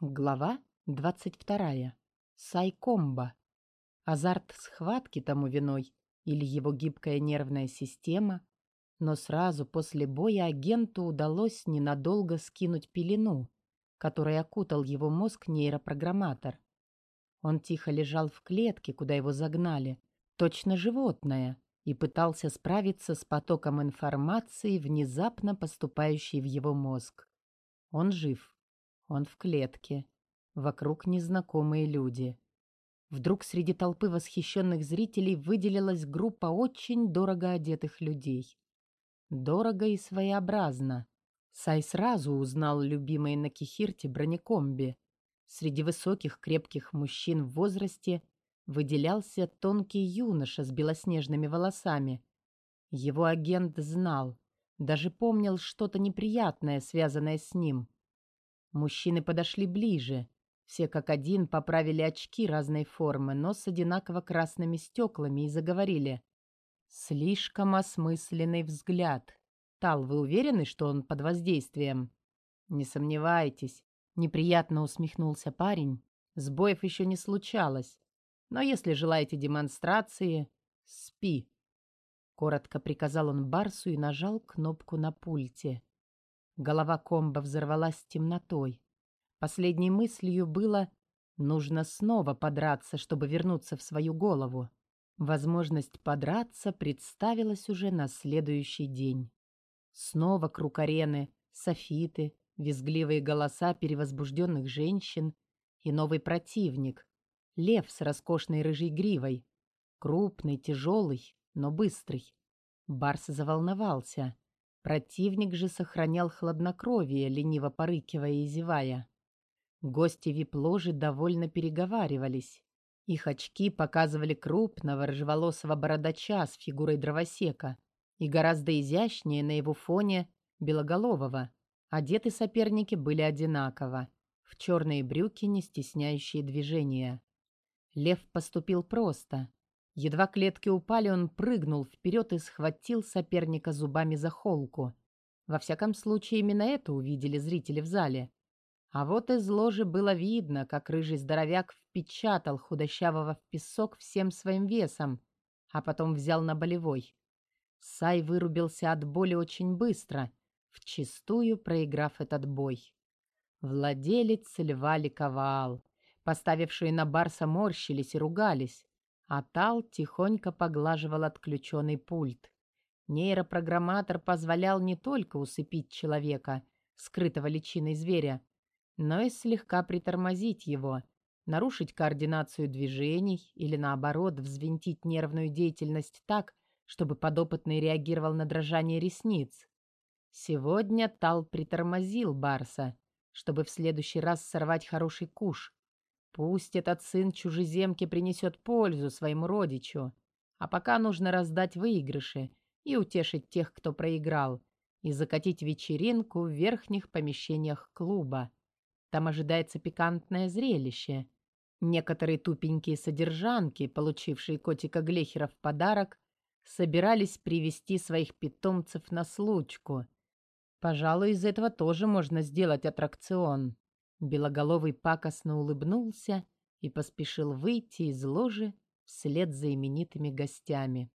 Глава 22. Сайкомба. Азарт схватки тому виной или его гибкая нервная система, но сразу после боя агенту удалось ненадолго скинуть пелену, которой окутал его мозг нейропрограмматор. Он тихо лежал в клетке, куда его загнали, точно животное, и пытался справиться с потоком информации, внезапно поступающей в его мозг. Он жив. Он в клетке. Вокруг незнакомые люди. Вдруг среди толпы восхищенных зрителей выделилась группа очень дорого одетых людей. Дорого и своеобразно. Сай сразу узнал любимые на Кихирте бронекомби. Среди высоких крепких мужчин в возрасте выделялся тонкий юноша с белоснежными волосами. Его агент знал, даже помнил что-то неприятное, связанное с ним. Мужчины подошли ближе. Все как один поправили очки разной формы, но с одинаково красными стеклами и заговорили. Слишком осмысленный взгляд. Тал, вы уверены, что он под воздействием? Не сомневайтесь. Неприятно усмехнулся парень. Сбоев еще не случалось. Но если желаете демонстрации, спи. Коротко приказал он Барсу и нажал кнопку на пульте. Голова комба взорвалась темнотой. Последней мыслью было «нужно снова подраться, чтобы вернуться в свою голову». Возможность подраться представилась уже на следующий день. Снова круг арены, софиты, визгливые голоса перевозбужденных женщин и новый противник — лев с роскошной рыжей гривой. Крупный, тяжелый, но быстрый. Барс заволновался — Противник же сохранял хладнокровие, лениво порыкивая и зевая. Гости вип-ложи довольно переговаривались. Их очки показывали крупного рыжеволосого бородача с фигурой дровосека и гораздо изящнее на его фоне белоголового. Одеты соперники были одинаково, в черные брюки, не стесняющие движения. Лев поступил просто. Едва клетки упали, он прыгнул вперед и схватил соперника зубами за холку. Во всяком случае, именно это увидели зрители в зале. А вот из ложи было видно, как рыжий здоровяк впечатал худощавого в песок всем своим весом, а потом взял на болевой. Сай вырубился от боли очень быстро, вчистую проиграв этот бой. Владелец льва ликовал. Поставившие на барса морщились и ругались. А Тал тихонько поглаживал отключенный пульт. Нейропрограмматор позволял не только усыпить человека, скрытого личиной зверя, но и слегка притормозить его, нарушить координацию движений или, наоборот, взвинтить нервную деятельность так, чтобы подопытный реагировал на дрожание ресниц. Сегодня Тал притормозил Барса, чтобы в следующий раз сорвать хороший куш, Пусть этот сын чужеземки принесет пользу своему родичу, а пока нужно раздать выигрыши и утешить тех, кто проиграл, и закатить вечеринку в верхних помещениях клуба. Там ожидается пикантное зрелище. Некоторые тупенькие содержанки, получившие котика Глехера в подарок, собирались привести своих питомцев на случку. Пожалуй, из этого тоже можно сделать аттракцион. Белоголовый пакостно улыбнулся и поспешил выйти из ложи вслед за именитыми гостями.